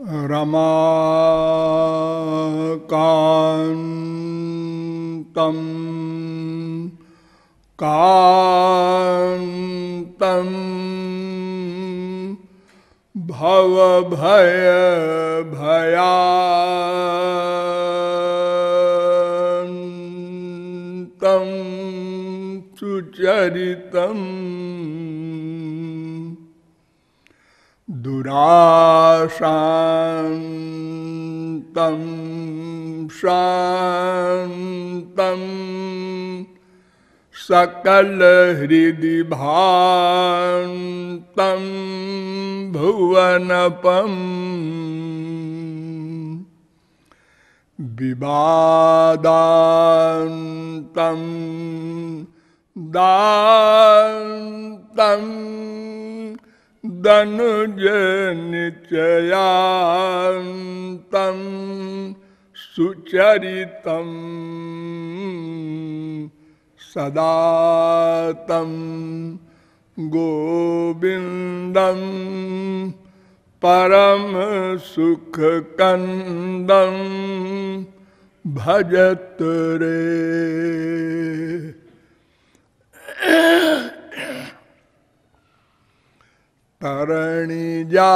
रमाकान्तम् कान्तम् भवभय भयान्तम् सुचरितम् दुराशान्तं शान्तं सकलहृदि भान्तं भुवनपम्। विवादान्तं दान्तम्। दनुज निचयान्तम् सुचरितम् सदा तं गोविन्दं परमसुखकन्दं भजत रे। तरणिजा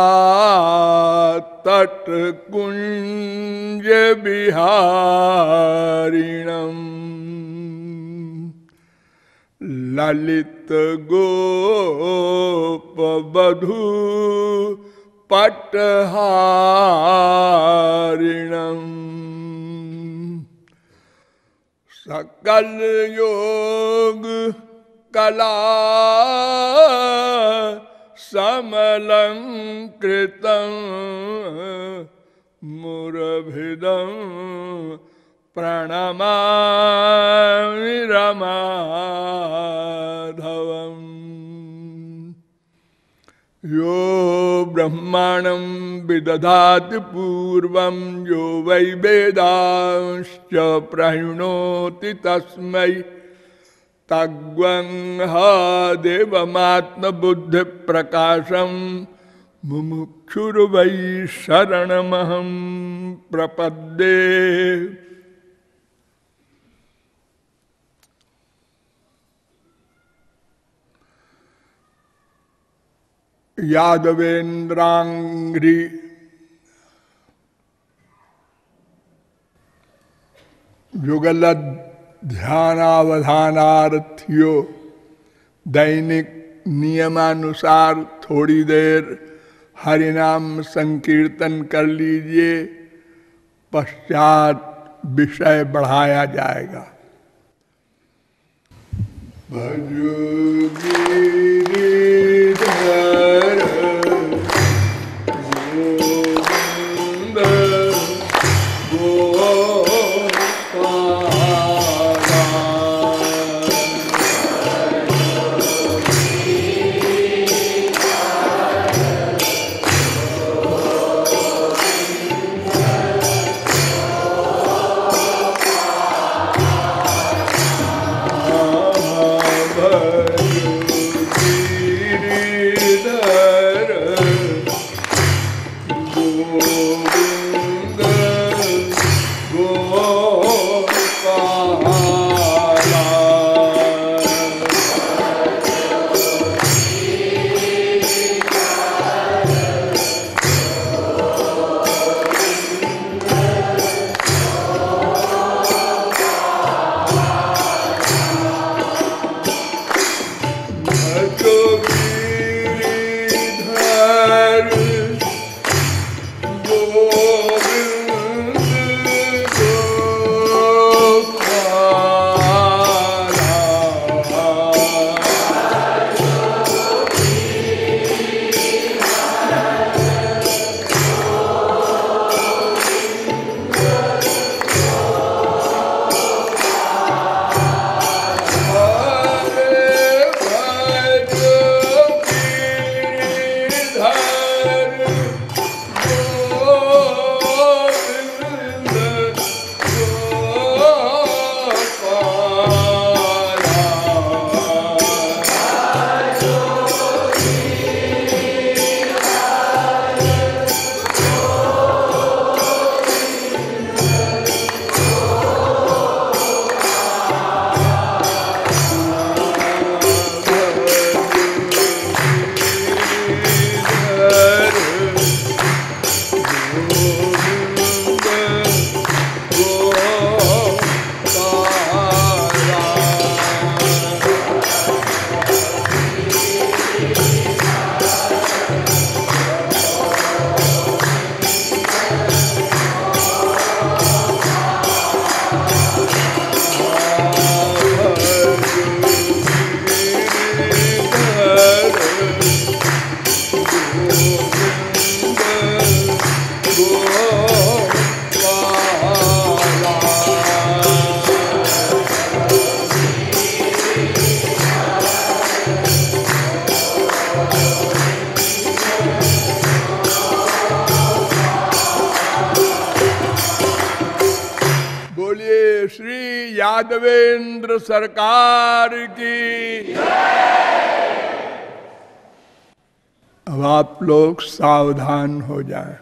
तटकुञ्ज विहारिणम् ललित गोपवधू पटहारिणम्। सकल योग कला समलङ्कृतं मुरभिदं प्रणमामि रमाधवम् यो ब्रह्माणं विदधाति पूर्वं यो वै वेदांश्च प्रणोति तस्मै तग्वंहादेवमात्मबुद्धि प्रकाशम मुमुक्षुर्वै शरणमहं प्रपद्ये। यादवेन्द्रांग्री युगल ध्यानावधानार्थियों। दैनिक नियमानुसार थोड़ी देर हरिनाम संकीर्तन कर लीजिए पश्चात विषय बढ़ाया जाएगा। भजो सरकार की। अब आप लोग सावधान हो जाएँ।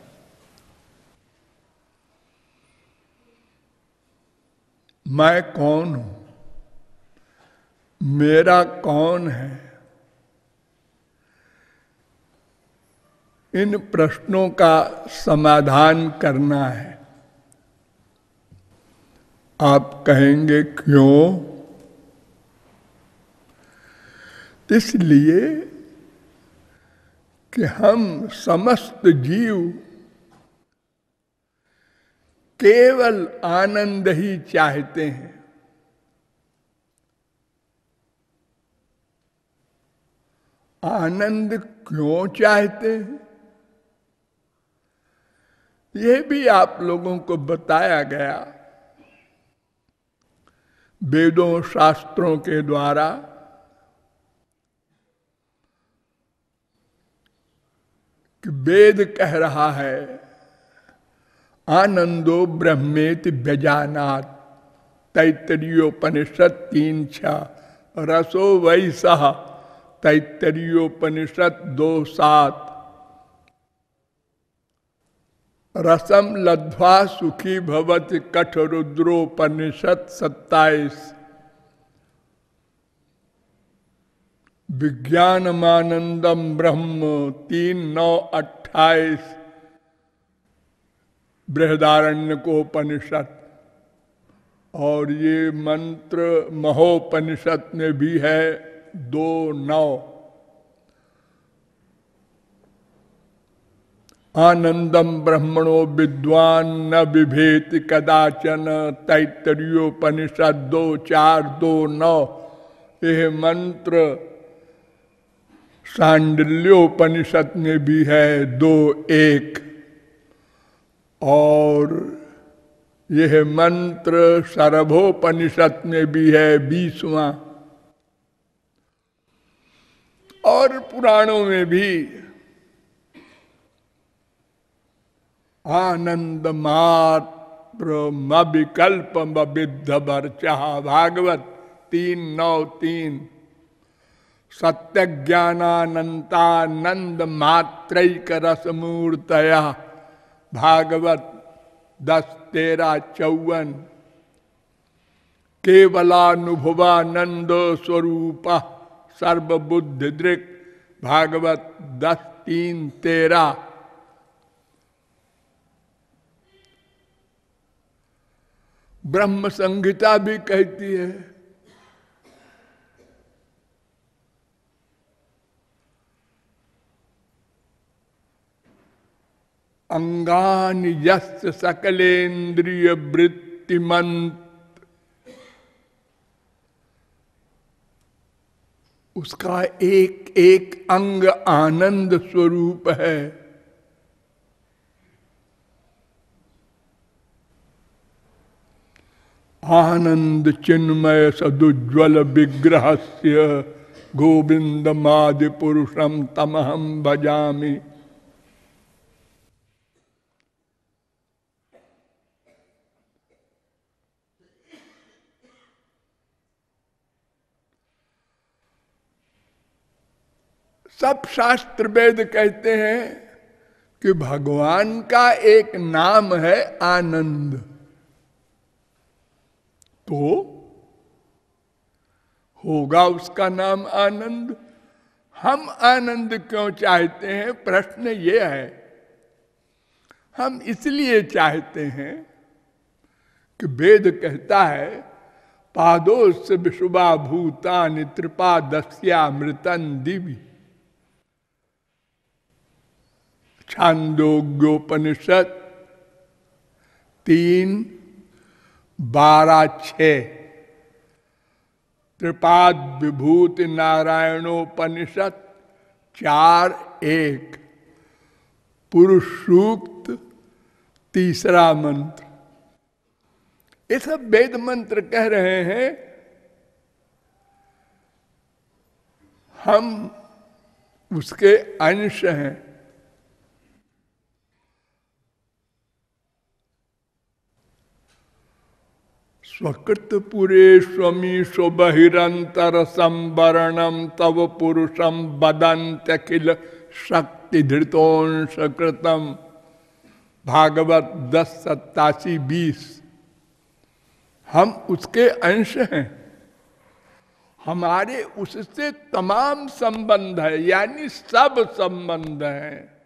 मैं कौन हूँ? मेरा कौन है? इन प्रश्नों का समाधान करना है। आप कहेंगे, क्यों? इसलिए कि हम समस्त जीव केवल आनंद ही चाहते हैं। आनंद क्यों चाहते हैं? यह भी आप लोगों को बताया गया। वेदों शास्त्रों के द्वारा कि वेद कह रहा है, आनंदो ब्रह्मेत व्यजानात तैतरीयोपनिषद तीन छ रसो वैसा तैतरीयोपनिषद दो सात रसम लध्वा सुखी भवत कठ रुद्रोपनिषद सत्ताईस। विज्ञानमानंदम ब्रह्म तीन नौ अट्ठाईस। बृहदारण्य को उपनिषद और ये मंत्र महोपनिषद में भी है, दो नौ। आनंदम ब्रह्मणो विद्वान न विभेद कदाचन तैतरीयोपनिषद दो चार दो नौ। यह मंत्र सांडल्योपनिषद में भी है दो एक। और यह मंत्र सर्भोपनिषद में भी है बीसवा। और पुराणों में भी आनंद मात्र विकल्प विद्ध वर्चा भागवत तीन नौ तीन। सत्य ज्ञानानंतानंद मात्रक रस मूर्तया भागवत दस तेरह चौवन। केवलानुभवानंद स्वरूप सर्वबुद्धि दृक् भागवत दस तीन तेरह ब्रह्म संहिता भी कहती है अंगान यस्त सकलेन्द्रिय वृत्तिमंत उसका एक एक अंग आनंद स्वरूप है। आनंद चिन्मय सदुज्वल विग्रह से गोविंद मादि पुरुषम तमहम भजामी। सब शास्त्र वेद कहते हैं कि भगवान का एक नाम है आनंद। तो होगा उसका नाम आनंद। हम आनंद क्यों चाहते हैं? प्रश्न ये है। हम इसलिए चाहते हैं कि वेद कहता है पादोस विशुभा भूतान त्रिपा दस्यामृतन दिव्य छांदोग्योपनिषद, तीन, बारह छ त्रिपाद विभूति नारायणोपनिषद चार, एक। पुरुष सूक्त तीसरा मंत्र। ये सब वेद मंत्र कह रहे हैं, हम उसके अंश हैं। स्वकृत पुरे स्वमी बहिरंतर संवरणम तव पुरुषम बदंत अखिल शक्ति धृतोंश कृतम भागवत दस सत्तासी बीस। हम उसके अंश हैं। हमारे उससे तमाम संबंध है, यानी सब संबंध है।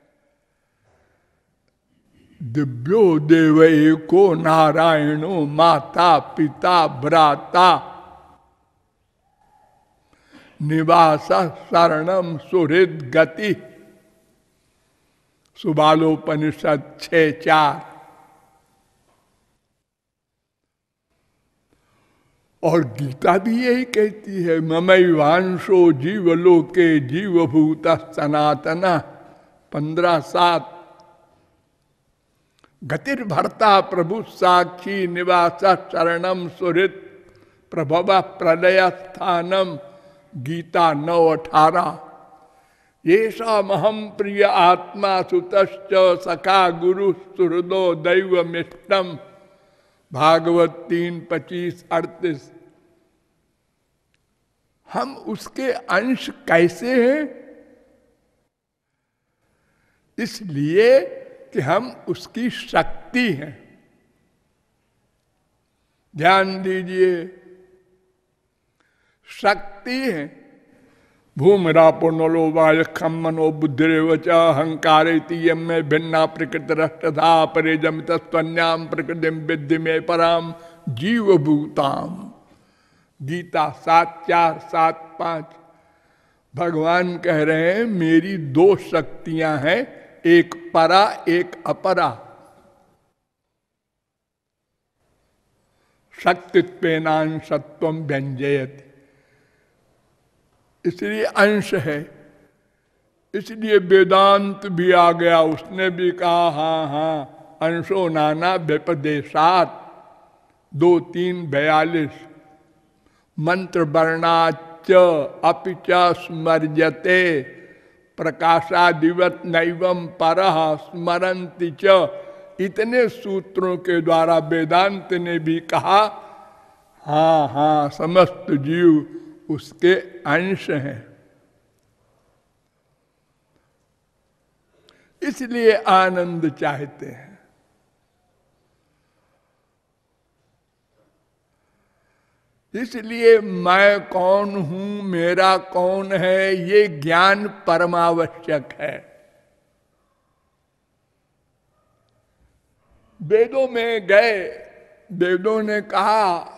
दिव्यो देव एको नारायणो माता, पिता, भ्राता। निवास शरणम सुहृद गति। सुबालोपनिषद छ चार। और गीता भी यही कहती है ममैवांशो जीवलोके जीवभूत सनातना। पंद्रह सात गतिर्भरता प्रभु साक्षी निवास शरणम सुहृत प्रभव प्रलय स्थानम गीता नौ अठारह। ये महम प्रिय आत्मा सुत सखा गुरु सुहृदो दैव मिष्टम भागवत तीन पच्चीस अड़तीस। हम उसके अंश कैसे हैं? इसलिए कि हम उसकी शक्ति हैं। ध्यान दीजिए। शक्ति है। भूमिरापो नलो वाय खमनो बुद्धिवच अहंकार भिन्ना प्रकृत रष्टधा परे जमित स्वन्याम प्रकृति विद्धि में पराम जीव भूताम गीता सात चार सात पाँच। भगवान कह रहे हैं, मेरी दो शक्तियाँ हैं एक परा, एक अपरा। शक्तित्वेनांशत्व व्यंजयत इसलिए अंश है। इसलिए वेदांत भी आ गया। उसने भी कहा हाँ हाँ अंशो नाना व्यपदेशात। दो, तीन, बयालीस। मंत्र वर्णाच अपिच स्मर्जते प्रकाशादिवत नैवम पर स्मरती च। इतने सूत्रों के द्वारा वेदांत ने भी कहा हाँ हाँ समस्त जीव उसके अंश हैं। इसलिए आनंद चाहते हैं। इसलिए मैं कौन हूँ, मेरा कौन है, ये ज्ञान परमावश्यक है। वेदों में गए, वेदों ने कहा,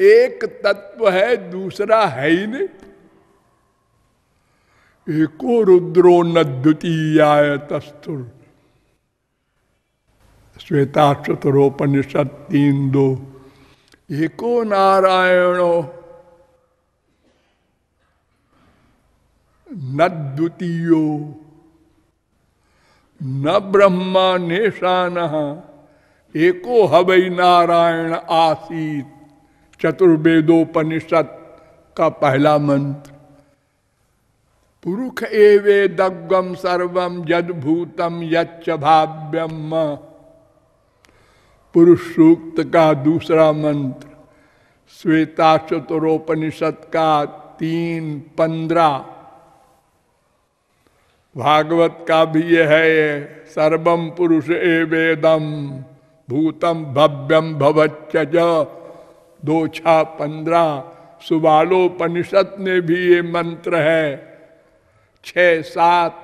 एक तत्व है, दूसरा है ही नहीं। एको रुद्रो न द्वितीय तस्तुर श्वेता चतुरोपनिषद तीन दो। एको नारायणो। न द्वितीयो। न ब्रह्मा नेशान। एको हवई नारायण आसीत। चतुर्वेदोपनिषद का पहला मंत्र। पुरुष एवे दग्गम सर्वम जद भूतम यच्च भाव्यम। पुरुष सूक्त का दूसरा मंत्र श्वेता चतुरोपनिषद का तीन पंद्रह। भागवत का भी यह है सर्वम पुरुष ए वेदम भूतम भव्यम भवच दो छा पंद्रह, सुबालोपनिषद में भी ये मंत्र है। छ सात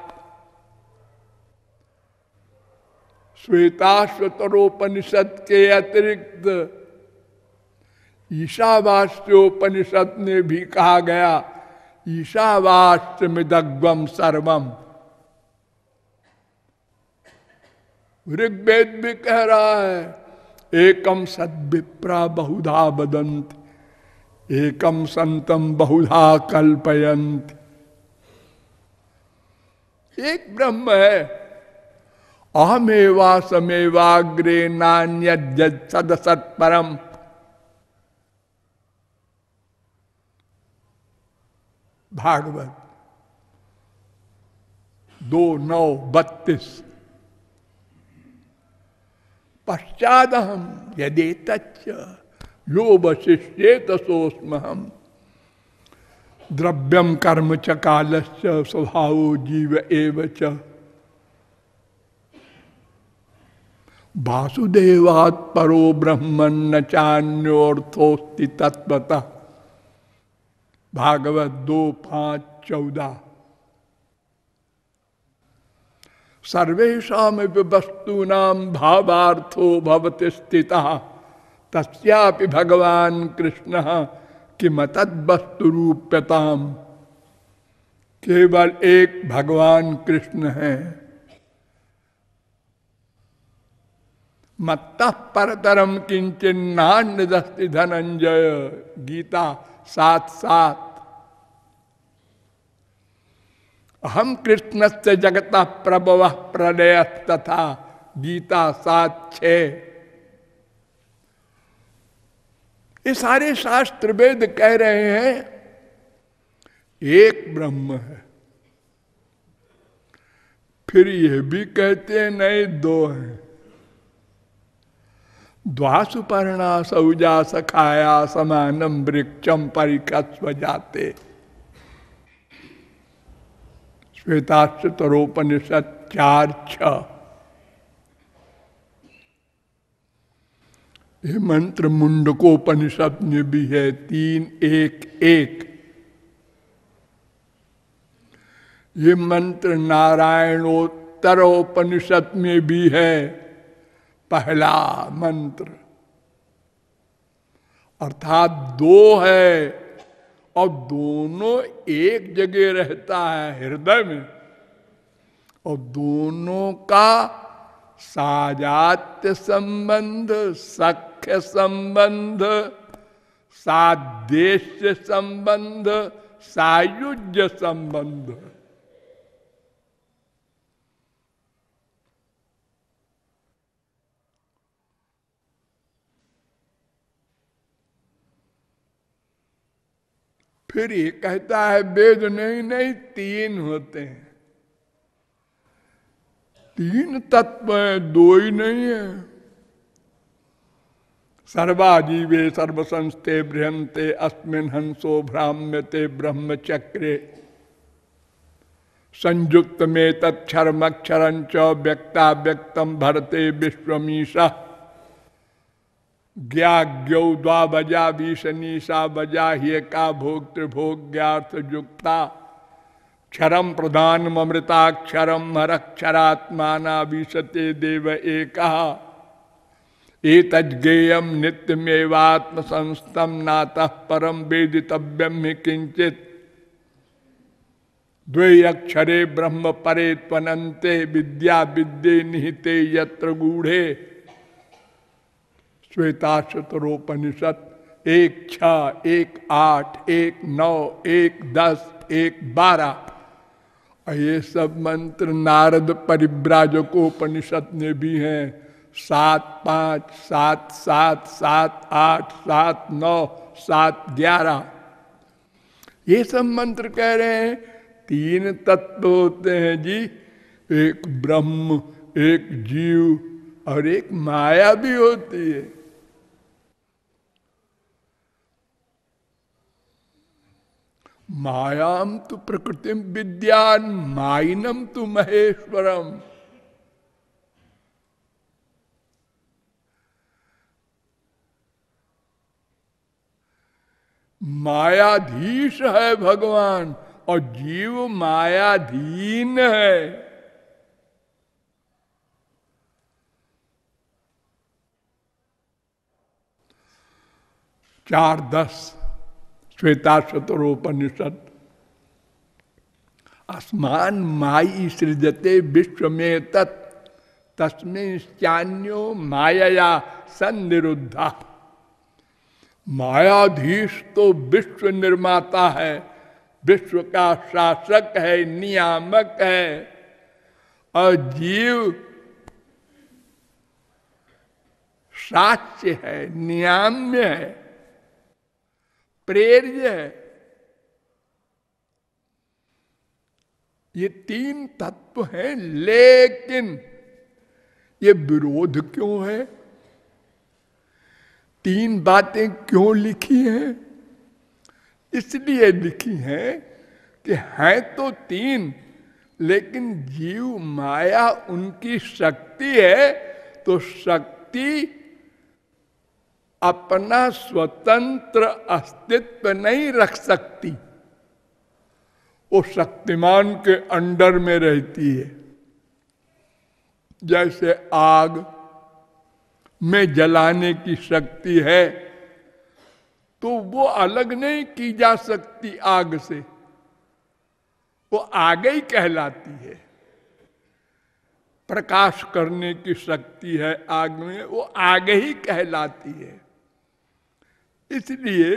श्वेताश्वतरोपनिषद के अतिरिक्त। ईशावास्योपनिषद ने भी कहा गया ईशावास्य मिदग्वम सर्वम ऋग्वेद भी कह रहा है एकम सद्विप्रा बहुधा बदंत एकम संतम बहुधा कल्पयंत एक ब्रह्म है अहमेवा समेवाग्रे नान्य सद सत्परम भागवत दो नौ बत्तीस। पश्चात हम यदि तच्च यो वशिष्य तसोस्म हम द्रव्यम कर्म च काल स्वभाव जीव एव वासुदेवात् परो ब्रह्मन न चान्योर्थोस्ति तत्वतः भागवत दो, पाँच, चौदह। सर्वेशा वस्तूना भावार्थो भवति स्थित। तस्यापि भगवान कृष्ण किमतद्वस्तु रूप्यताम केवल एक भगवान कृष्ण है। मत्त परतरम किंचन नान्य दस्ति धनंजय गीता सात सात। हम कृष्ण से जगत प्रभव प्रलय तथा। गीता सात छ। ये सारे शास्त्र वेद कह रहे हैं, एक ब्रह्म है। फिर यह भी कहते हैं, नहीं, दो हैं। द्वासुपर्णा सौजा सखाया समानम वृक्षम परिकस्व जाते श्वेताश्वतरोपनिषद चार छ ये मंत्र मुंडकोपनिषद में भी है तीन एक एक। ये मंत्र नारायणोत्तरोपनिषद में भी है पहला मंत्र। अर्थात दो है और दोनों एक जगह रहता है हृदय में। और दोनों का साजात्य संबंध, सख्य संबंध सादेश्य संबंध, सायुज्य संबंध। फिर ये कहता है वेद नहीं नहीं, तीन होते हैं। तीन तत्व है दो ही नहीं है। सर्वाजीवे सर्वसंस्थे बृहंते अस्मिन हंसो भ्राम्यते ब्रह्मचक्रे। संयुक्त में तत्क्षरमक्षर व्यक्ता व्यक्तम भरते विश्वमीशा। ज्ञाज्ञौ द्वा बजा विषनीसा बजा ही का भोग त्रिभोग्यार्थ युक्ता क्षरम प्रधान ममृताक्षरम हरक्षरात्मा विशते देव एक। एतज्ञेयम नित्यमेवात्म संस्तम नातः परम वेदितव्यम किंचित द्वेक्षरे ब्रह्म परे त्वनते विद्या विद्ये निहिते यत्र गूढ़े। श्वेता शतरोपनिषद एक छ एक आठ, एक नौ, एक दस, एक बारह। ये सब मंत्र नारद परिव्राजकोपनिषद में भी हैं। सात पाँच, सात सात सात आठ, सात नौ, सात ग्यारह। ये सब मंत्र कह रहे हैं, तीन तत्व होते हैं जी। एक ब्रह्म, एक जीव और एक माया भी होती है। मायाम तो प्रकृति विद्यान माइनम तु महेश्वरम। मायाधीश है भगवान, और जीव मायाधीन है। चार दस। श्वेता शतरोपनिषद आसमान माई सृजते विश्व में तत् तस्मिन्यो माया सन्निरुद्धा। मायाधीश तो विश्व निर्माता है विश्व का शासक है, नियामक है। और जीव साक्ष्य है, नियाम्य है। प्रेर्य है। ये तीन तत्व हैं, लेकिन ये विरोध क्यों है? तीन बातें क्यों लिखी हैं? इसलिए लिखी हैं कि हैं तो तीन, लेकिन जीव माया उनकी शक्ति है तो शक्ति अपना स्वतंत्र अस्तित्व नहीं रख सकती। वो शक्तिमान के अंडर में रहती है। जैसे आग में जलाने की शक्ति है तो वो अलग नहीं की जा सकती आग से। वो आगे ही कहलाती है। प्रकाश करने की शक्ति है आग में, वो आगे ही कहलाती है। इसलिए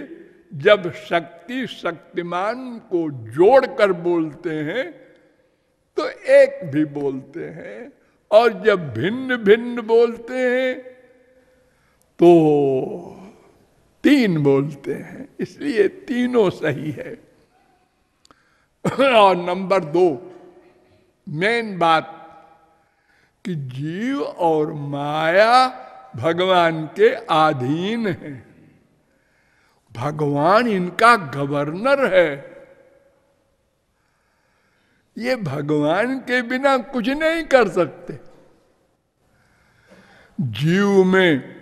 जब शक्ति शक्तिमान को जोड़कर बोलते हैं तो एक भी बोलते हैं, और जब भिन्न भिन्न बोलते हैं तो तीन बोलते हैं। इसलिए तीनों सही है। और नंबर दो, मेन बात कि जीव और माया भगवान के अधीन है। भगवान इनका गवर्नर है। ये भगवान के बिना कुछ नहीं कर सकते। जीव में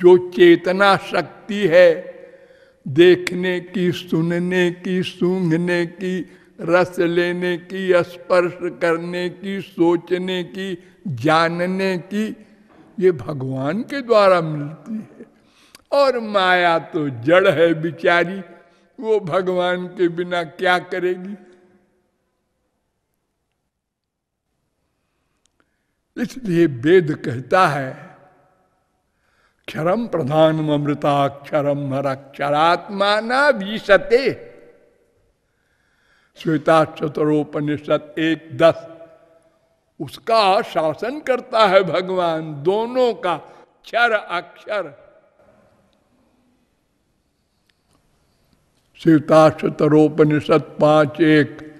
जो चेतना शक्ति है, देखने की, सुनने की, सूंघने की, रस लेने की, स्पर्श करने की, सोचने की, जानने की, ये भगवान के द्वारा मिलती है। और माया तो जड़ है बिचारी, वो भगवान के बिना क्या करेगी? इसलिए वेद कहता है, क्षरम प्रधान अमृताक्षरम हर अक्षरात्मा न विशते। श्वेता चतुरोपनिषद एक दस, उसका शासन करता है भगवान, दोनों का क्षर अक्षर श्वेता पाँच एक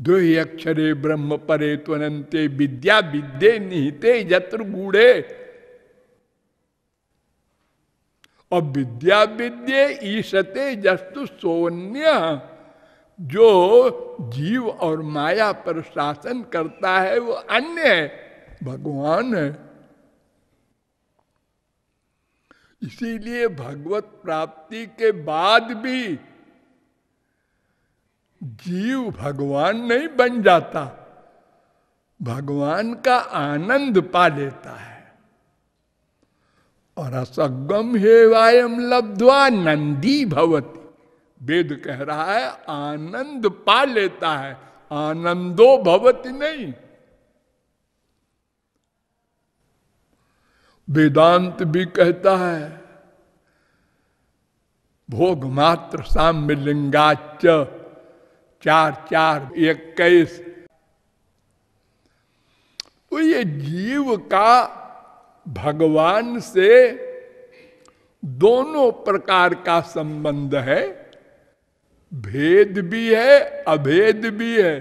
दो अक्षरे ब्रह्म परे त्वनते विद्या विद्ये निहिते यत्र गूढ़े और विद्या विद्ये ईशते जस्तु सोन्य। जो जीव और माया पर शासन करता है, वो अन्य है। भगवान है। इसीलिए भगवत प्राप्ति के बाद भी जीव भगवान नहीं बन जाता। भगवान का आनंद पा लेता है। और असगम हे वायम लब्धवा नंदी भवती। वेद कह रहा है, आनंद पा लेता है। आनंदो भवती नहीं। वेदांत भी कहता है, भोग मात्र साम्य लिंगाच चार चार इक्कीस। तो ये जीव का भगवान से दोनों प्रकार का संबंध है। भेद भी है, अभेद भी है।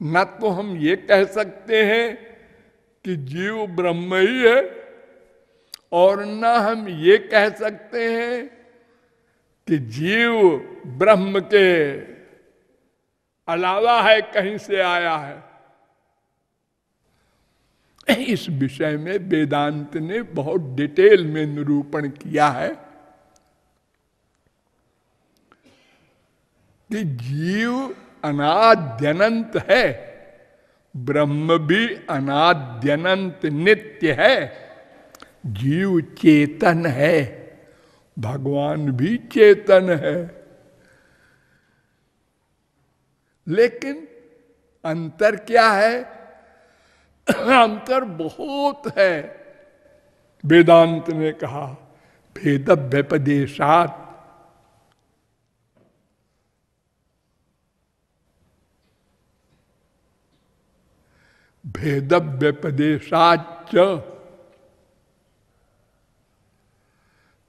न तो हम ये कह सकते हैं कि जीव ब्रह्म ही है और न हम ये कह सकते हैं कि जीव ब्रह्म के अलावा है, कहीं से आया है। इस विषय में वेदांत ने बहुत डिटेल में निरूपण किया है कि जीव अनाद्यनंत है। ब्रह्म भी अनाद्यनंत नित्य है, जीव चेतन है, भगवान भी चेतन है। लेकिन अंतर क्या है? अंतर बहुत है। वेदांत ने कहा भेद व्यपदेशात भेद व्यपदेशाच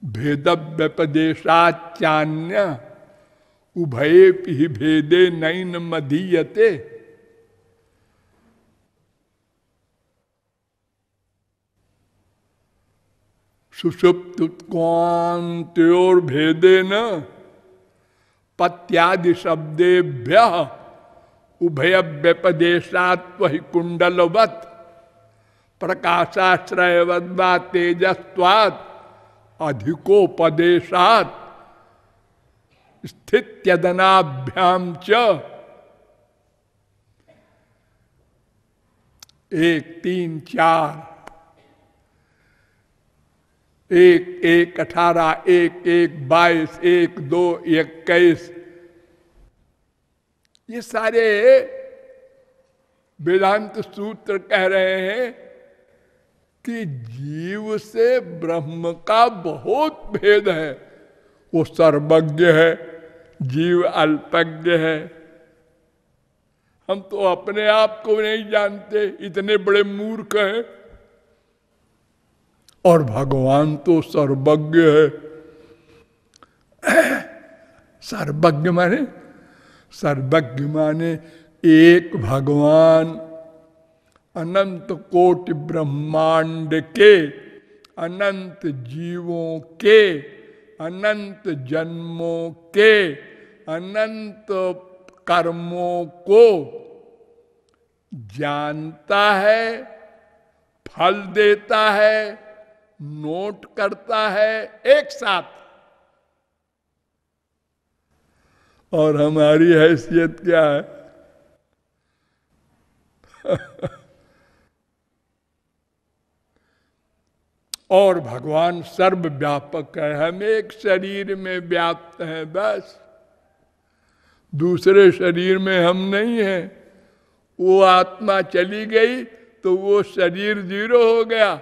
भेद व्यपदेशाचान्य उभये भेदे नैन मदीयते सुषुप्तोर भेदे न पत्यादि शब्देभ्य उभय व्यपदेशात वही कुंडलवत प्रकाशाश्रयवद्वा तेजस्वाद अधिकोपदेशात। स्थित्यदनाभ्याम च। एक तीन चार। एक एक अठारह, एक एक बाईस, एक दो, इक्कीस ये सारे वेदांत सूत्र कह रहे हैं कि जीव से ब्रह्म का बहुत भेद है। वो सर्वज्ञ है, जीव अल्पज्ञ है। हम तो अपने आप को नहीं जानते, इतने बड़े मूर्ख हैं। और भगवान तो सर्वज्ञ है। सर्वज्ञ माने सर्वज्ञ माने एक भगवान। अनंत कोटि ब्रह्मांड के, अनंत जीवों के, अनंत जन्मों के, अनंत कर्मों को जानता है, फल देता है, नोट करता है, एक साथ और हमारी हैसियत क्या है? और भगवान सर्वव्यापक है, हम एक शरीर में व्याप्त हैं, बस। दूसरे शरीर में हम नहीं हैं। वो आत्मा चली गई तो वो शरीर ज़ीरो हो गया।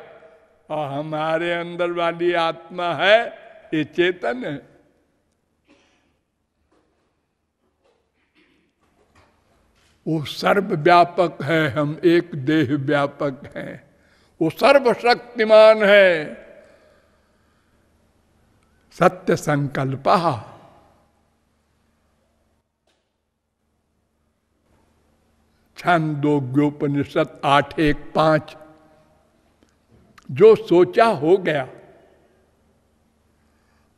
और हमारे अंदर वाली आत्मा है, ये चेतन है। वो सर्व व्यापक है, हम एक देह व्यापक हैं। वो सर्वशक्तिमान है। सत्य संकल्प। छंदोग्योपनिषद आठ एक पाँच। जो सोचा हो गया,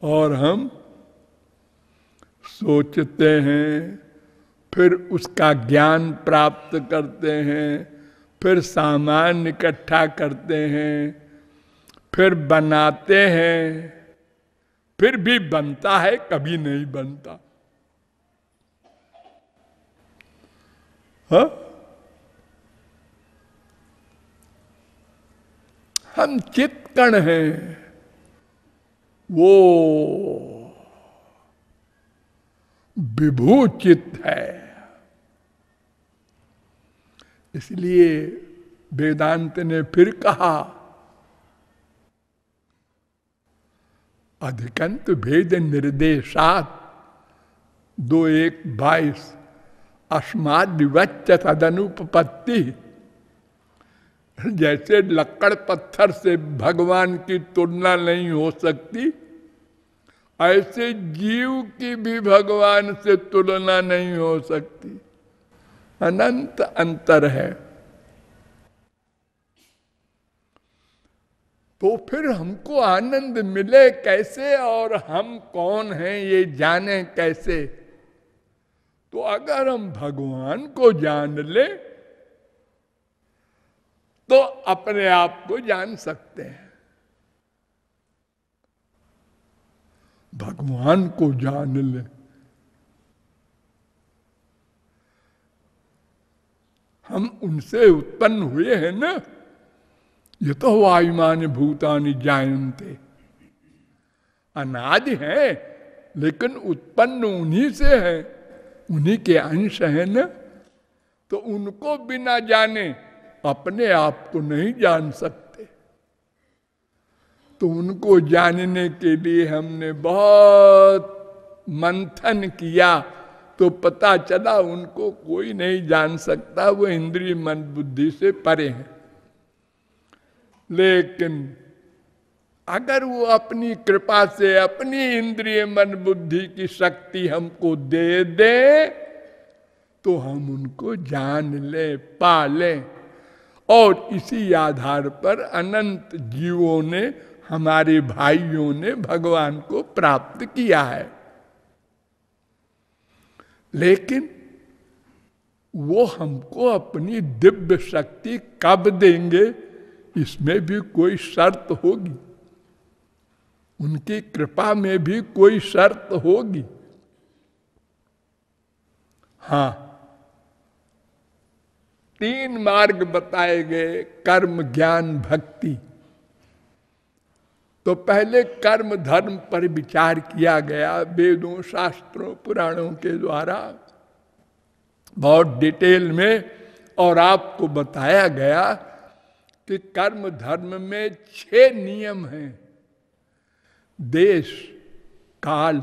और हम सोचते हैं फिर उसका ज्ञान प्राप्त करते हैं, फिर सामान इकट्ठा करते हैं, फिर बनाते हैं, फिर भी बनता है, कभी नहीं बनता। हा? हम चित्कण हैं। वो विभू चित्त है। इसलिए वेदांत ने फिर कहा, अधिकंत भेद निर्देशात, दो एक बाईस अस्माद विवच्च तदनुपत्ति जैसे लक्कड़ पत्थर से भगवान की तुलना नहीं हो सकती, ऐसे जीव की भी भगवान से तुलना नहीं हो सकती। अनंत अंतर है। तो फिर हमको आनंद मिले कैसे और हम कौन हैं ये जाने कैसे? तो अगर हम भगवान को जान ले तो अपने आप को जान सकते हैं। भगवान को जान ले। हम उनसे उत्पन्न हुए हैं ना? ये तो वायुमान भूतानि जायंते अनादि है, लेकिन उत्पन्न उन्हीं से है, उन्हीं के अंश है ना? तो उनको बिना जाने अपने आप को नहीं जान सकते। तो उनको जानने के लिए हमने बहुत मंथन किया। तो पता चला उनको कोई नहीं जान सकता, वो इंद्रिय मन बुद्धि से परे हैं। लेकिन अगर वो अपनी कृपा से, अपनी इंद्रिय मन बुद्धि की शक्ति हमको दे दे तो हम उनको जान ले, पा लें। और इसी आधार पर अनंत जीवों ने, हमारे भाइयों ने भगवान को प्राप्त किया है। लेकिन वो हमको अपनी दिव्य शक्ति कब देंगे, इसमें भी कोई शर्त होगी। उनकी कृपा में भी कोई शर्त होगी। हाँ, तीन मार्ग बताए गए कर्म, ज्ञान, भक्ति। तो पहले कर्म धर्म पर विचार किया गया वेदों, शास्त्रों, पुराणों के द्वारा। बहुत डिटेल में और आपको बताया गया कि कर्म धर्म में छह नियम हैं। देश, काल,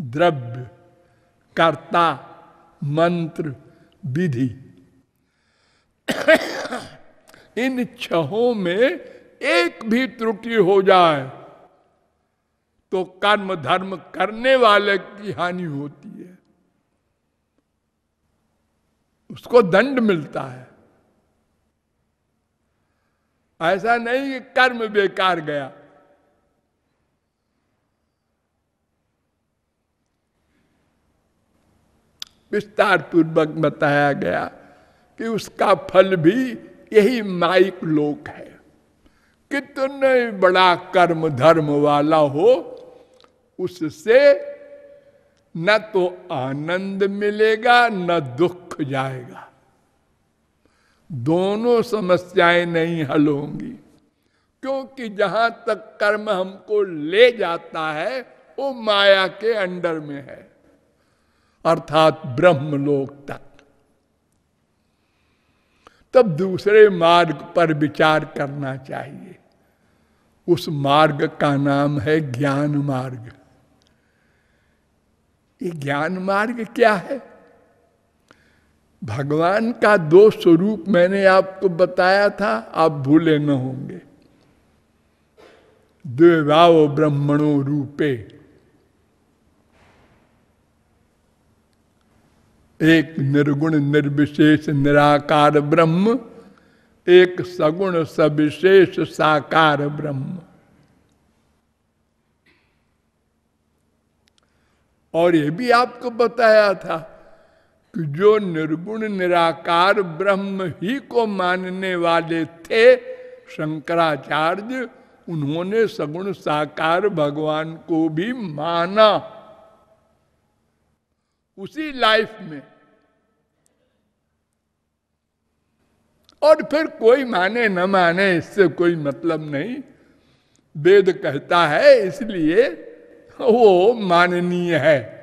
द्रव्य, कर्ता, मंत्र, विधि। इन छहों में एक भी त्रुटि हो जाए तो कर्म धर्म करने वाले की हानि होती है। उसको दंड मिलता है। ऐसा नहीं कि कर्म बेकार गया। विस्तार पूर्वक बताया गया कि उसका फल भी यही माइक लोक है। कितने बड़ा कर्म धर्म वाला हो, उससे न तो आनंद मिलेगा, न दुख जाएगा। दोनों समस्याएँ नहीं हल होंगी, क्योंकि जहाँ तक कर्म हमको ले जाता है, वो माया के अंडर में है। अर्थात ब्रह्मलोक तक। तब दूसरे मार्ग पर विचार करना चाहिए। उस मार्ग का नाम है ज्ञान मार्ग। ये ज्ञान मार्ग क्या है? भगवान का दो स्वरूप मैंने आपको बताया था, आप भूले न होंगे। देवाव ब्रह्मणो रूपे। एक निर्गुण निर्विशेष निराकार ब्रह्म, एक सगुण सविशेष साकार ब्रह्म। और ये भी आपको बताया था कि जो निर्गुण निराकार ब्रह्म ही को मानने वाले थे शंकराचार्य, उन्होंने सगुण साकार भगवान को भी माना। उसी लाइफ में। और फिर कोई माने न माने, इससे कोई मतलब नहीं। वेद कहता है, इसलिए वो माननीय है।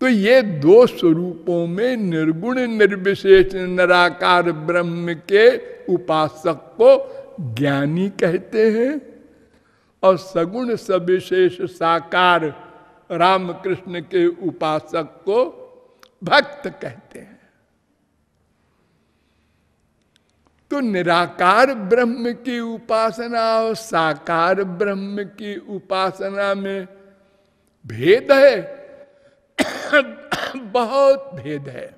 तो ये दो स्वरूपों में निर्गुण, निर्विशेष, निराकार ब्रह्म के उपासक को ज्ञानी कहते हैं। और सगुण सविशेष साकार रामकृष्ण के उपासक को भक्त कहते हैं। तो निराकार ब्रह्म की उपासना और साकार ब्रह्म की उपासना में भेद है। बहुत भेद है।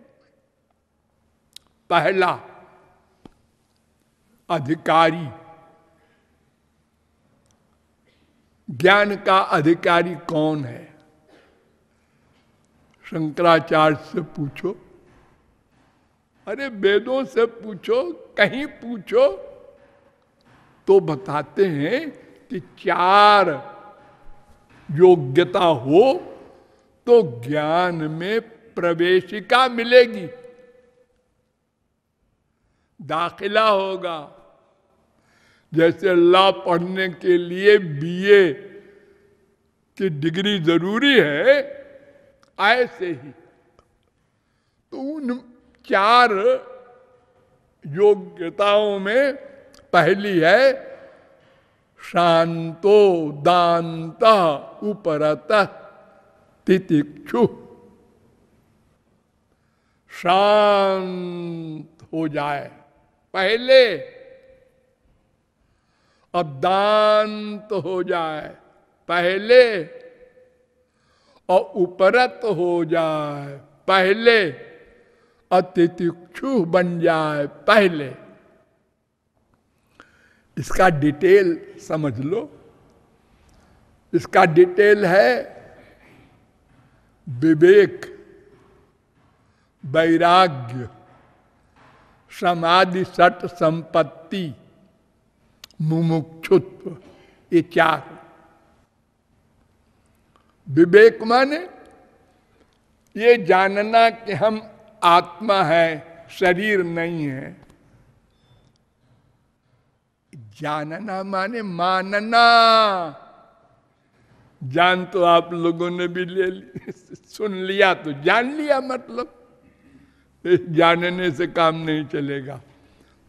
पहला, अधिकारी। ज्ञान का अधिकारी कौन है? शंकराचार्य से पूछो। अरे वेदों से पूछो, कहीं पूछो तो बताते हैं कि चार योग्यता हो तो ज्ञान में प्रवेशिका मिलेगी। दाखिला होगा। जैसे लॉ पढ़ने के लिए बीए की डिग्री ज़रूरी है ऐसे ही। तो उन चार योग्यताओं में पहली है, शांतो दांत उपरत तितिक्षु। शांत हो जाए, पहले। अब दांत हो जाए, पहले। और उपरत हो जाए। पहले अतिथिक्षु बन जाए पहले। इसका डिटेल समझ लो। इसका डिटेल है विवेक, वैराग्य, समाधि सट संपत्ति, मुमुक्षुत्व, ये चार। विवेक माने, ये जानना कि हम आत्मा है, शरीर नहीं है। जानना माने मानना। जान तो आप लोगों ने भी ले ली, सुन लिया तो जान लिया मतलब। जानने से काम नहीं चलेगा।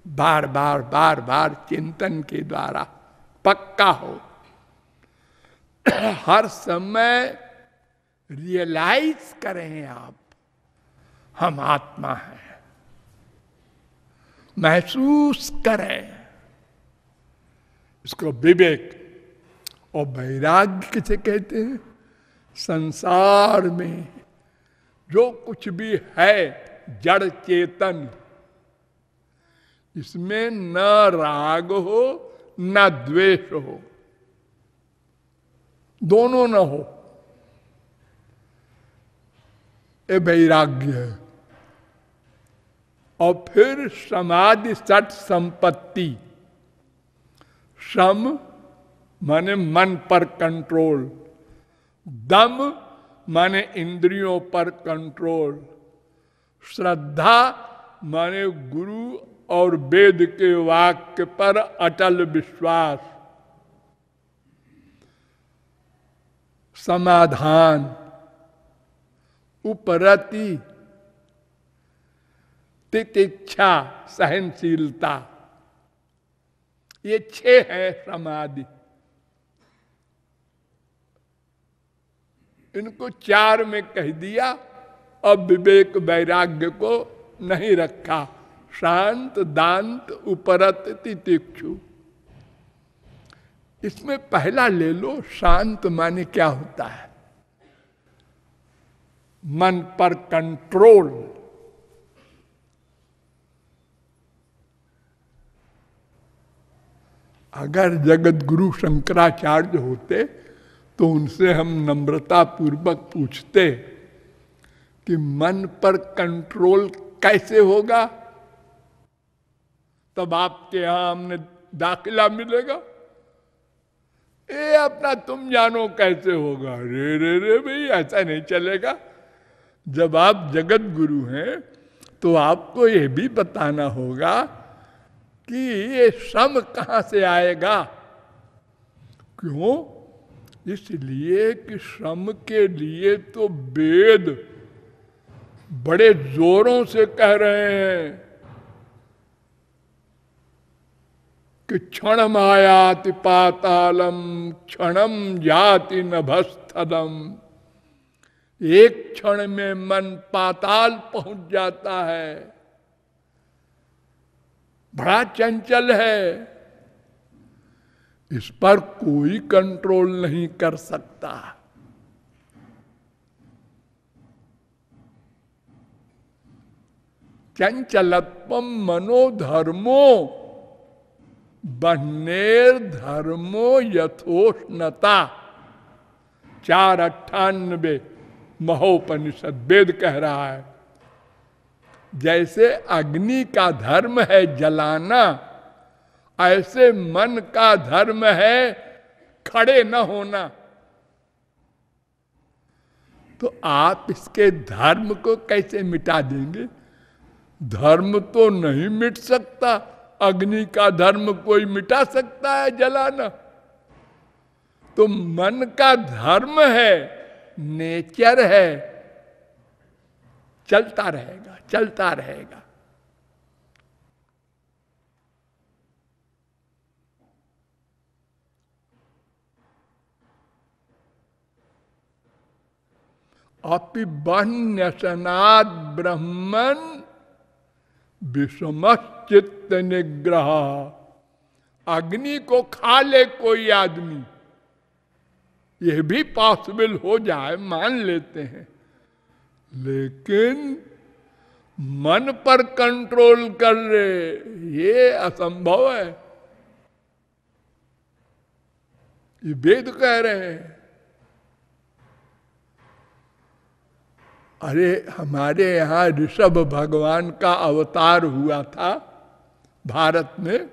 बार बार बार बार चिंतन के द्वारा पक्का हो। हर समय रियलाइज़ करें आप, हम आत्मा हैं। महसूस करें। इसको विवेक और वैराग्य किसे कहते हैं? संसार में जो कुछ भी है, जड़ चेतन, इसमें न राग हो, न द्वेष हो। दोनों न हो। ये वैराग्य। है और फिर समाधि सट संपत्ति। सम माने मन पर कंट्रोल। दम माने इंद्रियों पर कंट्रोल। श्रद्धा माने गुरु और वेद के वाक्य पर अटल विश्वास। समाधान, उपरति, तितिक्षा, सहनशीलता। ये छह है समाधि। इनको चार में कह दिया, अब विवेक वैराग्य को नहीं रखा। शांत दांत, उपरत, तितिक्षु। इसमें पहला ले लो, शांत माने क्या होता है? मन पर कंट्रोल अगर जगत गुरु शंकराचार्य होते तो उनसे हम नम्रता पूर्वक पूछते कि मन पर कंट्रोल कैसे होगा? तब आपके यहाँ हमने दाखिला मिलेगा। ए, अपना तुम जानो कैसे होगा। रे रे रे, भाई, ऐसा नहीं चलेगा। जब आप जगत गुरु हैं तो आपको यह भी बताना होगा कि ये श्रम कहाँ से आएगा। क्यों? इसलिए कि श्रम के लिए तो वेद बड़े जोरों से कह रहे हैं। कि क्षण मायाति पातालम क्षणम जाति नभस्थलम एक क्षण में मन पाताल पहुँच जाता है। बड़ा चंचल है। इस पर कोई कंट्रोल नहीं कर सकता। चंचलत्व मनोधर्मो बहनेर धर्मो यथोष्णता। चार अट्ठानबे महोपनिषद वेद कह रहा है, जैसे अग्नि का धर्म है जलाना, ऐसे मन का धर्म है खड़े न होना। तो आप इसके धर्म को कैसे मिटा देंगे? धर्म तो नहीं मिट सकता। अग्नि का धर्म कोई मिटा सकता है जलाना? तो मन का धर्म है, नेचर है, चलता रहेगा चलता रहेगा। अपिबन्यसनाद ब्रह्मन विषमश्चित्त निग्रह अग्नि को खा ले कोई आदमी। यह भी पॉसिबल हो जाए, मान लेते हैं। लेकिन मन पर कंट्रोल कर ले, ये असंभव है। ये वेद कह रहे हैं। अरे, हमारे यहाँ ऋषभ भगवान का अवतार हुआ था भारत में।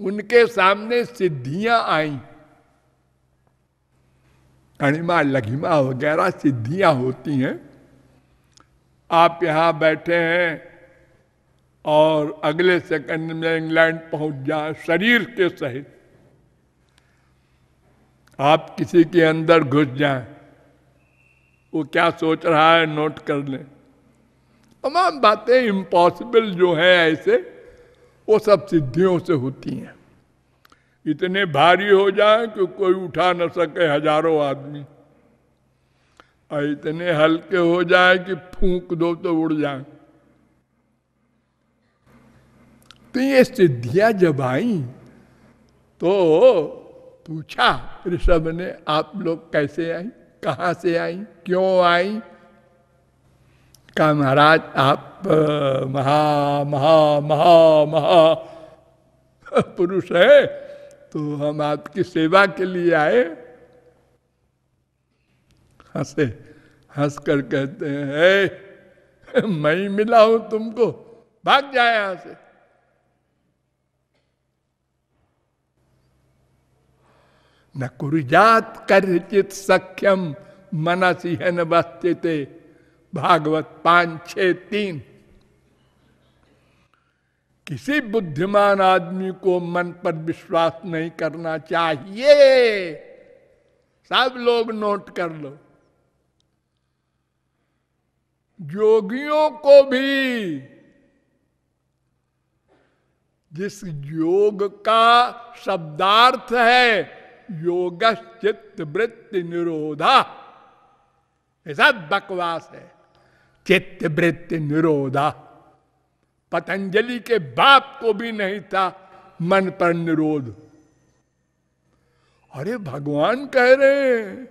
उनके सामने सिद्धियाँ आई। अणिमा, लघिमा वगैरह सिद्धियाँ होती हैं। आप यहाँ बैठे हैं और अगले सेकंड में इंग्लैंड पहुँच जाए शरीर के सहित। आप किसी के अंदर घुस जाए, वो क्या सोच रहा है नोट कर लें। तमाम बातें इम्पॉसिबल जो है ऐसे, वो सब सिद्धियों से होती हैं। इतने भारी हो जाए कि कोई उठा न सके हज़ारों आदमी। और इतने हल्के हो जाए कि फूंक दो तो उड़ जाए। तो ये सिद्धियाँ जब आई तो पूछा ऋषभ ने आप लोग कैसे आई? कहा से आई? क्यों आई? का महाराज, आप महा महा महा महा पुरुष है तो हम आपकी सेवा के लिए आए। हंसे हंस कर कहते हैं, मैं मिला हूँ तुमको, भाग जाए यहाँ से। न कुरुजात चित सख्यम मनसी है न बस्ते भागवत पाँच, छ, तीन। किसी बुद्धिमान आदमी को मन पर विश्वास नहीं करना चाहिए। सब लोग नोट कर लो। योगियों को भी जिस योग का शब्दार्थ है योग चित्त वृत्ति निरोधा ऐसा बकवास। है चित्त वृत्ति निरोधा पतंजलि के बाप को भी नहीं था, मन पर निरोध। अरे भगवान कह रहे हैं,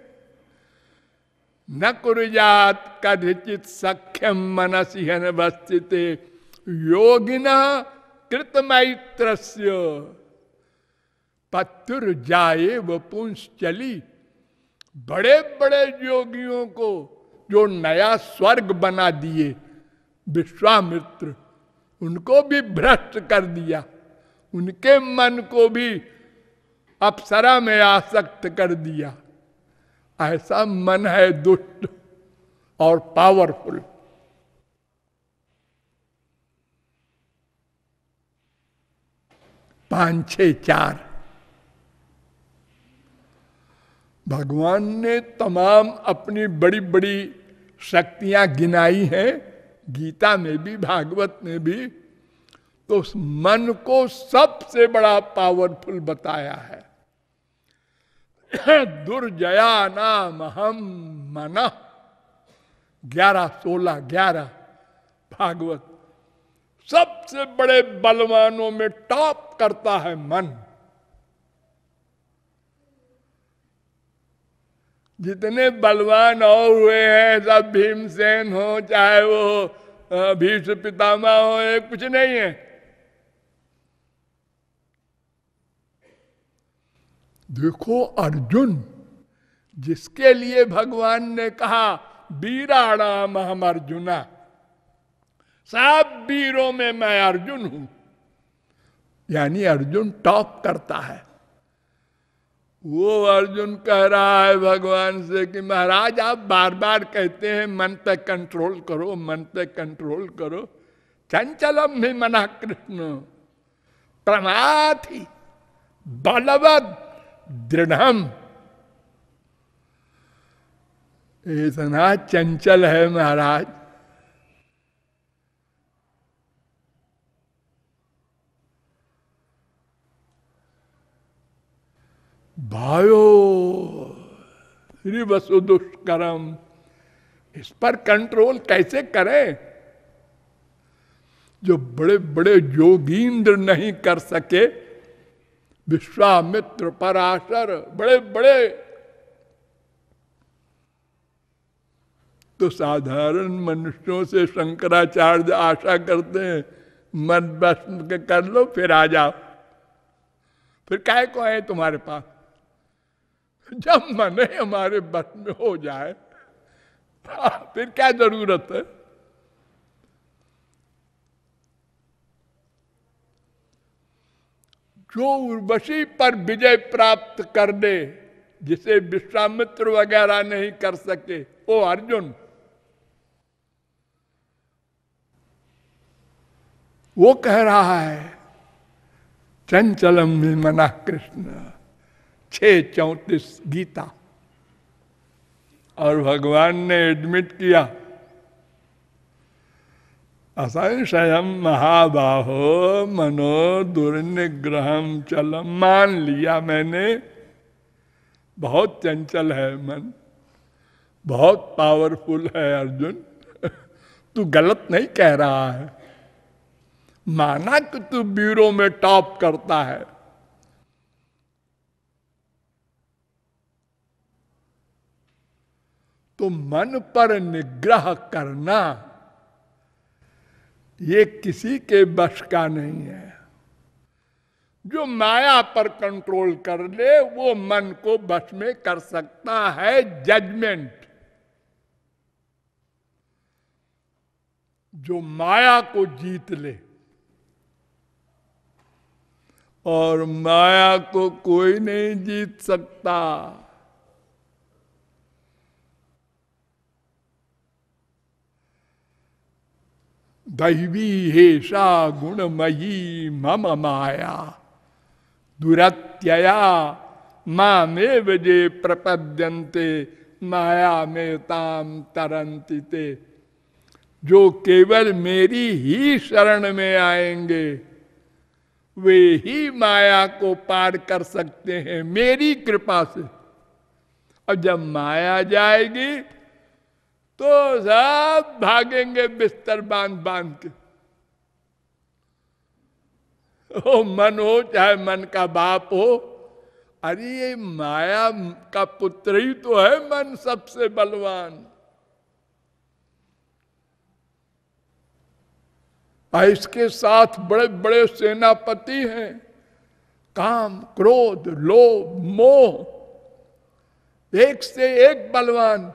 न कुरुजात कथित सख्यम मनसिहन वस्थित योगिन कृतमैत्र पत्थर जाए, व चली। बड़े बड़े योगियों को जो नया स्वर्ग बना दिए, विश्वामित्र, उनको भी भ्रष्ट कर दिया। उनके मन को भी अप्सरा में आसक्त कर दिया। ऐसा मन है दुष्ट और पावरफुल पाँच छ चार। भगवान ने तमाम अपनी बड़ी बड़ी शक्तियाँ गिनाई हैं। गीता में भी, भागवत में भी। तो उस मन को सबसे बड़ा पावरफुल बताया है। दुर्जया नाम हम मन। ग्यारह, सोलह, ग्यारह, भागवत। सबसे बड़े बलवानों में टॉप करता है मन। जितने बलवान और हुए हैं, सब भीमसेन हो, चाहे वो भीष्म पितामह हो, ये कुछ नहीं है। देखो अर्जुन, जिसके लिए भगवान ने कहा वीराणाम हम अर्जुना सब वीरों में मैं अर्जुन हूँ। यानी अर्जुन टॉप करता है। वो अर्जुन कह रहा है भगवान से कि महाराज, आप बार बार कहते हैं, मन पे कंट्रोल करो, मन पे कंट्रोल करो। चंचलम भी मना कृष्ण। प्रमाथी, बलवद दृढ़ इतना चंचल है महाराज। भायो वसु दुष्कर्म इस पर कंट्रोल कैसे करें? जो बड़े बड़े योगींद्र नहीं कर सके, विश्वामित्र पराशर, बड़े बड़े। तो साधारण मनुष्यों से शंकराचार्य आशा करते हैं मन बस कर लो, फिर आ जाओ। फिर काय को आए तुम्हारे पास? जब मन हमारे बस में हो जाए फिर क्या ज़रूरत है? जो उर्वशी पर विजय प्राप्त कर दे, जिसे विश्वामित्र वगैरह नहीं कर सके, वो अर्जुन। वो कह रहा है, चंचलम मना कृष्ण। छ चौतीस गीता। और भगवान ने एडमिट किया असंशयम महाबाहो मनो दुर्निग्रह चल मान लिया मैंने। बहुत चंचल है मन, बहुत पावरफुल है अर्जुन। तू गलत नहीं कह रहा है। माना कि तू ब्यूरो में टॉप करता है। तो मन पर निग्रह करना ये किसी के बस का नहीं है। जो माया पर कंट्रोल कर ले, वो मन को बस में कर सकता है जजमेंट जो माया को जीत ले और माया को कोई नहीं जीत सकता। दैवी हेषा गुणमयी मम माया। दुरत्यया मामे जे प्रपद्यंते माया में ताम तरंतिते जो केवल मेरी ही शरण में आएँगे, वे ही माया को पार कर सकते हैं मेरी कृपा से। और जब माया जाएगी तो सब भागेंगे बिस्तर बाँध बाँध के। ओ मन हो, चाहे मन का बाप हो, अरे ये माया का पुत्र ही तो है मन सबसे बलवान। इसके साथ बड़े बड़े सेनापति हैं। काम, क्रोध, लोभ, मोह, एक से एक बलवान।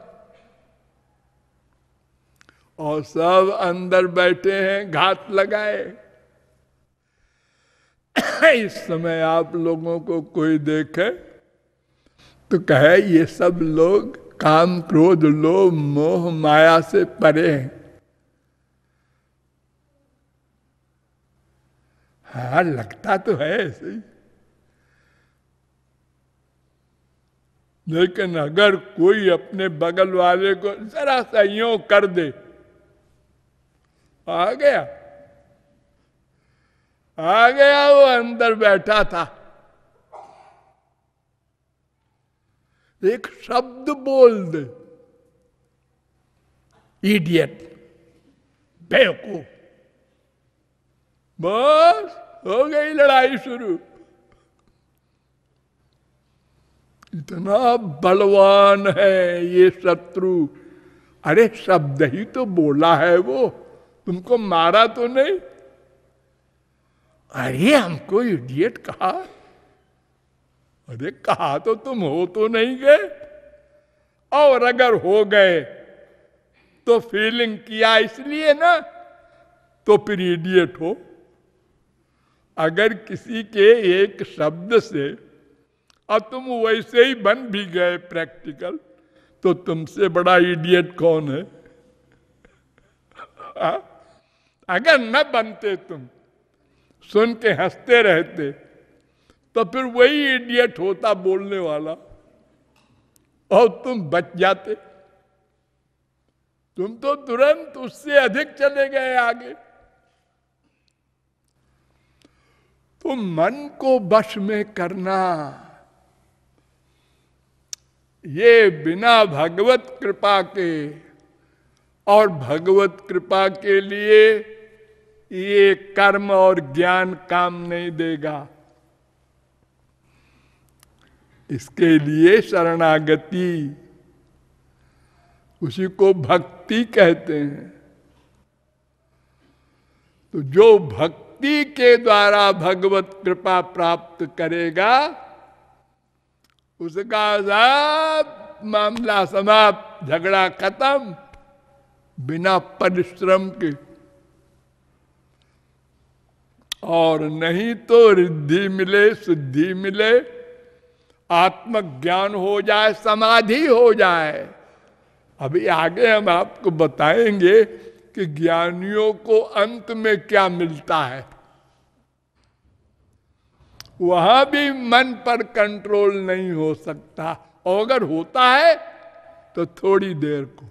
और सब अंदर बैठे हैं, घात लगाए। इस समय आप लोगों को कोई देखे तो कहे, ये सब लोग काम क्रोध, लोभ, मोह, माया से परे हैं। हाँ लगता तो है ऐसे ही। लेकिन अगर कोई अपने बगल वाले को जरा सा यो कर दे आ गया। आ गया वो अंदर बैठा था। एक शब्द बोल दे। इडियट बेवकूफ़। बस, हो गई लड़ाई शुरू। इतना बलवान है ये शत्रु। अरे शब्द ही तो बोला है वो। तुमको मारा तो नहीं? अरे, हमको इडियट कहा? अरे, कहा तो तुम हो तो नहीं गए? और अगर हो गए तो फीलिंग किया इसलिए ना तो फिर इडियट हो। अगर किसी के एक शब्द से, और तुम वैसे ही बन भी गए प्रैक्टिकल तो तुमसे बड़ा इडियट कौन है? आ? अगर न बनते तुम, सुन के हँसते रहते तो फिर वही इडियट होता बोलने वाला, और तुम बच जाते। तुम तो तुरंत उससे अधिक चले गए आगे। तो मन को वश में करना, ये बिना भगवत कृपा के और भगवत कृपा के लिए ये कर्म और ज्ञान काम नहीं देगा। इसके लिए शरणागति उसी को भक्ति कहते हैं। तो जो भक्ति के द्वारा भगवत कृपा प्राप्त करेगा, उसका सब मामला समाप्त, झगड़ा खत्म, बिना परिश्रम के। और नहीं तो रिद्धि मिले सिद्धि मिले। आत्मज्ञान हो जाए, समाधि हो जाए। अभी आगे हम आपको बताएँगे कि ज्ञानियों को अंत में क्या मिलता है। वहाँ भी मन पर कंट्रोल नहीं हो सकता। और अगर होता है तो थोड़ी देर को।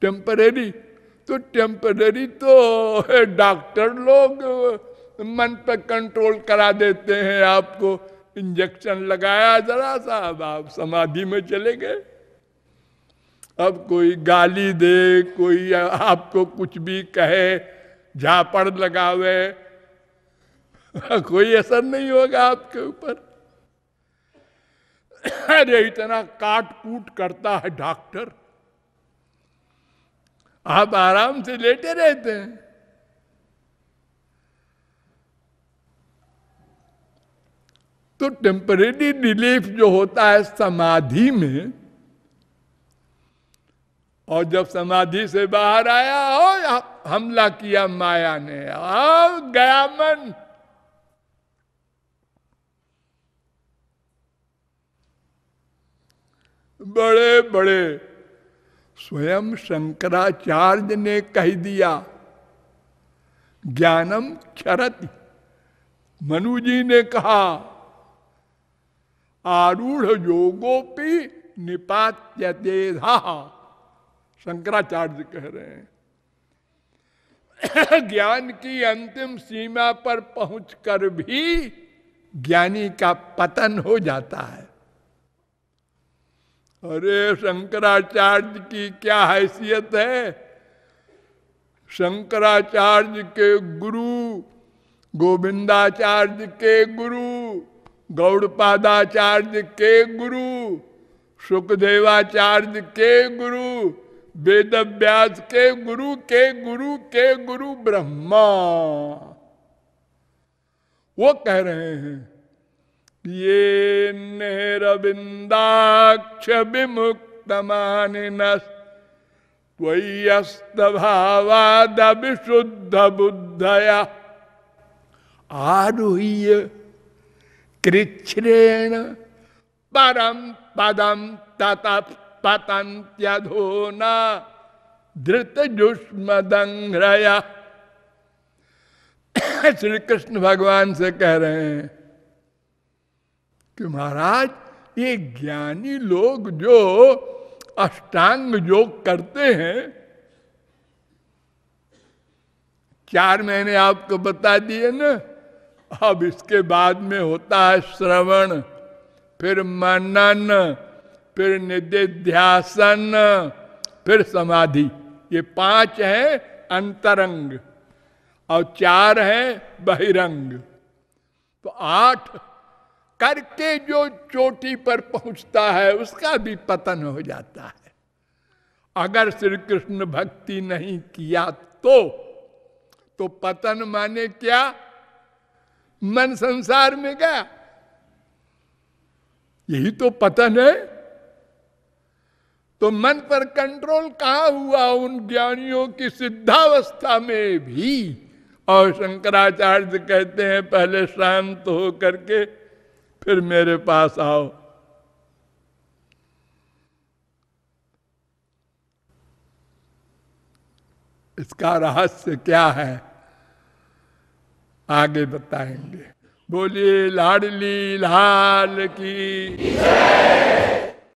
टेम्परेरी तो टेम्पररी तो डॉक्टर लोग मन पर कंट्रोल करा देते हैं आपको। इंजेक्शन लगाया जरा सा, अब आप समाधि में चले गए। अब कोई गाली दे, कोई आपको कुछ भी कहे, झापड़ लगावे, कोई असर नहीं होगा आपके ऊपर। अरे, इतना काट कूट करता है डॉक्टर आप आराम से लेटे रहते हैं। तो टेम्परेरी रिलीफ जो होता है समाधि में, और जब समाधि से बाहर आया हो हमला किया माया ने आ गया मन। बड़े बड़े स्वयं शंकराचार्य ने कह दिया, ज्ञानम क्षरति। मनु जी ने कहा, आरूढ़ योगोपी निपात्य शंकराचार्य कह रहे हैं। ज्ञान की अंतिम सीमा पर पहुंचकर भी ज्ञानी का पतन हो जाता है। अरे शंकराचार्य की क्या हैसियत है? शंकराचार्य के गुरु, गोविंदाचार्य के गुरु, गौड़पादाचार्य के गुरु, सुखदेवाचार्य के गुरु वेद व्यास के गुरु के गुरु के गुरु ब्रह्मा। वो कह रहे हैं ये नेरविंदाक्ष विमुक्त मानिनस्त भावाद विशुद्ध बुद्धया आरुह्य कृच्छ्रेण परम पदम तत पतंत्यधोना धृत जुष्म श्री कृष्ण भगवान से कह रहे हैं कि महाराज, ये ज्ञानी लोग जो अष्टांग योग करते हैं, चार मैंने आपको बता दिए ना, अब इसके बाद में होता है श्रवण, फिर मनन, फिर निधिध्यासन, फिर समाधि। ये पाँच है अंतरंग, और चार है बहिरंग। तो आठ करके जो चोटी पर पहुँचता है, उसका भी पतन हो जाता है। अगर श्री कृष्ण भक्ति नहीं किया तो तो पतन माने क्या? मन संसार में गया। यही तो पतन है। तो मन पर कंट्रोल कहा हुआ? उन ज्ञानियों की सिद्धावस्था में भी। और शंकराचार्य कहते हैं, पहले शांत होकर करके फिर मेरे पास आओ। इसका रहस्य क्या है? आगे बताएँगे। बोलिए लाडली लाल की